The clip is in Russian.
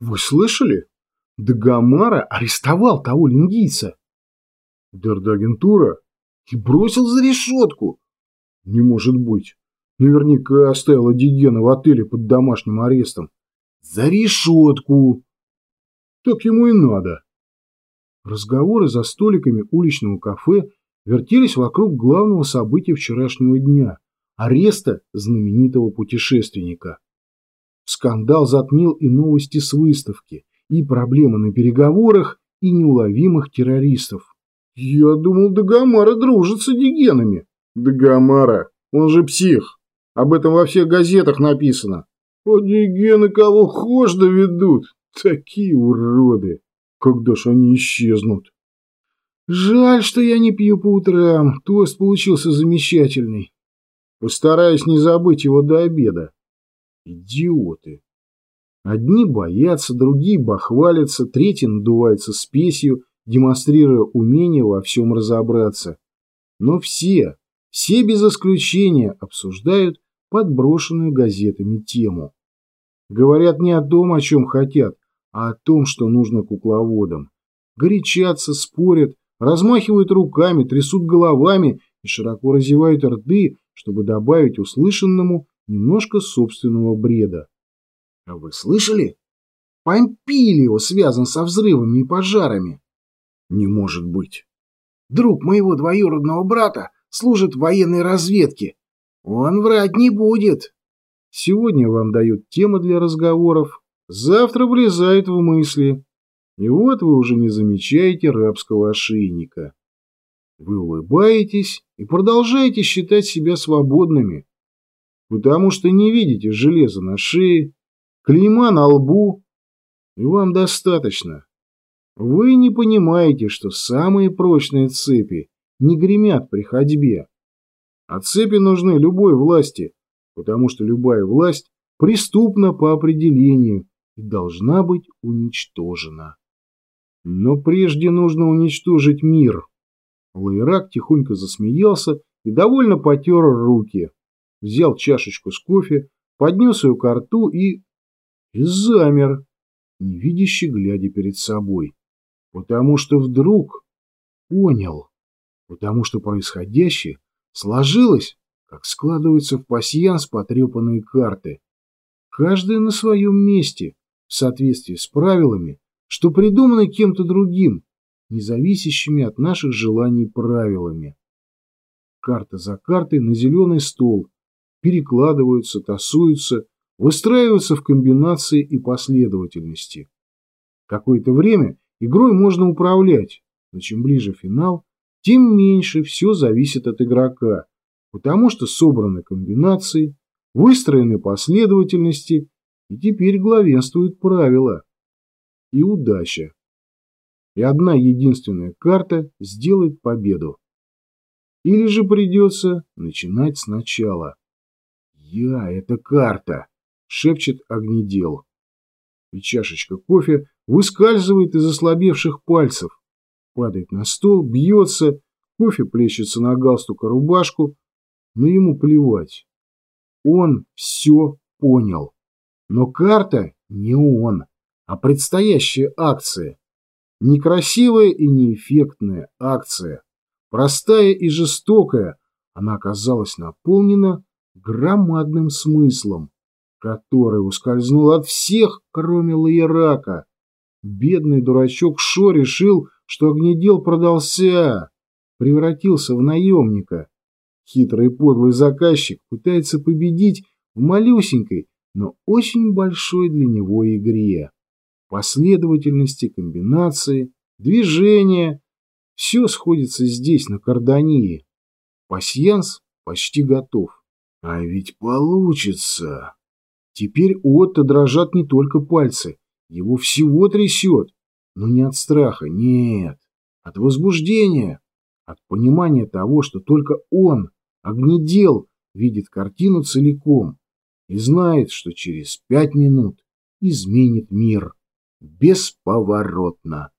Вы слышали? Дагомара арестовал того лингийца. Дердагентура и бросил за решетку. Не может быть. Наверняка оставила Дигена в отеле под домашним арестом. За решетку. Так ему и надо. Разговоры за столиками уличного кафе вертелись вокруг главного события вчерашнего дня – ареста знаменитого путешественника. Скандал затмил и новости с выставки, и проблемы на переговорах, и неуловимых террористов. Я думал, Дагомара дружит с Адигенами. Дагомара, он же псих. Об этом во всех газетах написано. Адигены кого хошь доведут. Такие уроды. Когда ж они исчезнут? Жаль, что я не пью по утрам. Тост получился замечательный. Постараюсь не забыть его до обеда. Идиоты. Одни боятся, другие бахвалятся, третьи надуваются спесью, демонстрируя умение во всем разобраться. Но все, все без исключения обсуждают подброшенную газетами тему. Говорят не о том, о чем хотят, а о том, что нужно кукловодам. Горячатся, спорят, размахивают руками, трясут головами и широко разевают рты, чтобы добавить услышанному немножко собственного бреда. А вы слышали? Помпилио связан со взрывами и пожарами. Не может быть. Друг моего двоюродного брата служит в военной разведке. Он врать не будет. Сегодня вам дают темы для разговоров, завтра влезают в мысли. И вот вы уже не замечаете рабского ошейника. Вы улыбаетесь и продолжаете считать себя свободными, потому что не видите железа на шее, клейма на лбу, и вам достаточно. Вы не понимаете, что самые прочные цепи не гремят при ходьбе, а цепи нужны любой власти, потому что любая власть преступна по определению и должна быть уничтожена. Но прежде нужно уничтожить мир. Лайрак тихонько засмеялся и довольно потер руки. Взял чашечку с кофе, поднес ее к рту и... и замер, невидяще глядя перед собой. Потому что вдруг понял, потому что происходящее сложилось, как складываются в пасьянс потрепанные карты. Каждая на своем месте, в соответствии с правилами, что придуманы кем-то другим, независящими от наших желаний правилами. Карта за картой на зеленый стол, перекладываются, тасуются, выстраиваются в комбинации и последовательности. Какое-то время игрой можно управлять, но чем ближе финал, тем меньше все зависит от игрока, потому что собраны комбинации, выстроены последовательности, и теперь главенствуют правила и удача. И одна единственная карта сделает победу. Или же придется начинать сначала. «Я — это карта!» — шепчет огнедел. И чашечка кофе выскальзывает из ослабевших пальцев, падает на стол, бьется, кофе плещется на галстука рубашку, но ему плевать. Он все понял. Но карта не он а предстоящая акция. Некрасивая и неэффектная акция. Простая и жестокая, она оказалась наполнена громадным смыслом, который ускользнул от всех, кроме Лаирака. Бедный дурачок Шо решил, что огнедел продался, превратился в наемника. Хитрый подлый заказчик пытается победить в малюсенькой, но очень большой для него игре последовательности, комбинации, движения. Все сходится здесь, на Кардании. Пасьянс почти готов. А ведь получится. Теперь у Отто дрожат не только пальцы. Его всего трясет. Но не от страха, нет. От возбуждения. От понимания того, что только он, огнедел, видит картину целиком и знает, что через пять минут изменит мир бесповоротно.